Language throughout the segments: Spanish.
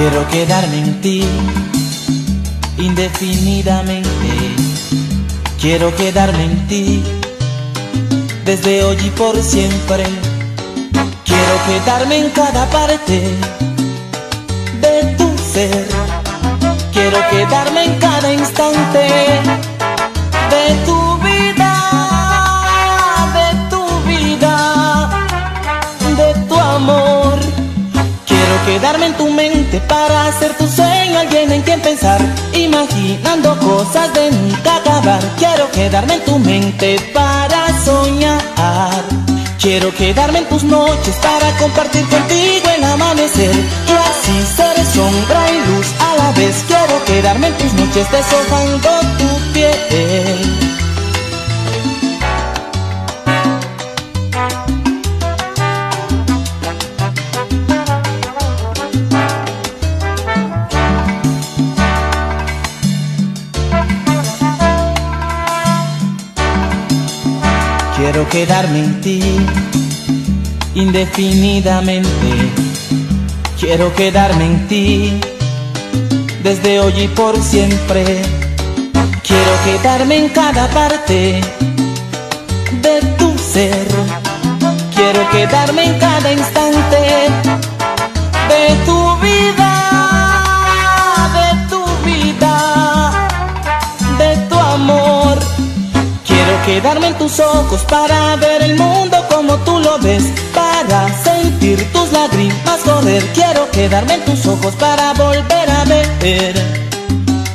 Quiero quedarme en ti indefinidamente. Quiero quedarme en ti desde hoy y por siempre. Quiero quedarme en cada parte de tu ser. Quiero quedarme en cada instante quedarme en tu mente para hacer tu sueño alguien en quien pensar, imaginando cosas de nunca acabar. Quiero quedarme en tu mente para soñar. Quiero quedarme en tus noches para compartir contigo el amanecer y así ser sombra y luz a la vez. Quiero quedarme en tus noches deshojando tu piel. Quiero quedarme en ti indefinidamente. Quiero quedarme en ti desde hoy y por siempre. Quiero quedarme en cada parte tus ojos para ver el mundo como tú lo ves, para sentir tus lágrimas correr. Quiero quedarme en tus ojos para volver a ver.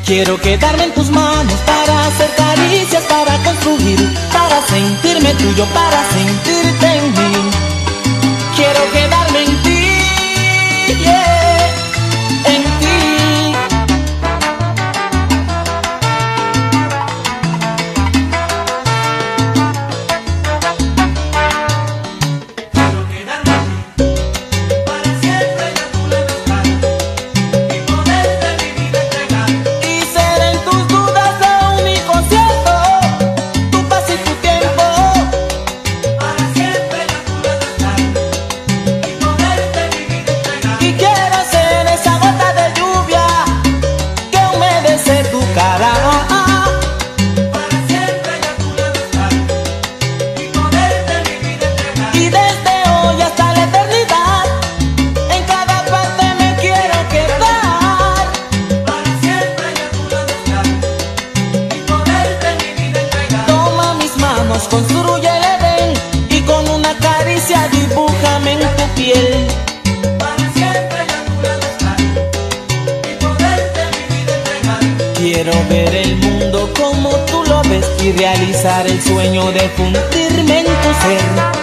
Quiero quedarme en tus manos para hacer caricias, para construir, para sentirme tuyo, para sentirte en mí. Quiero quedarme en ti, yeah, construye el Edén y con una caricia dibújame en tu piel. Para siempre y a tu estar y poderte mi entregar. Quiero ver el mundo como tú lo ves y realizar el sueño de fundirme en tu ser.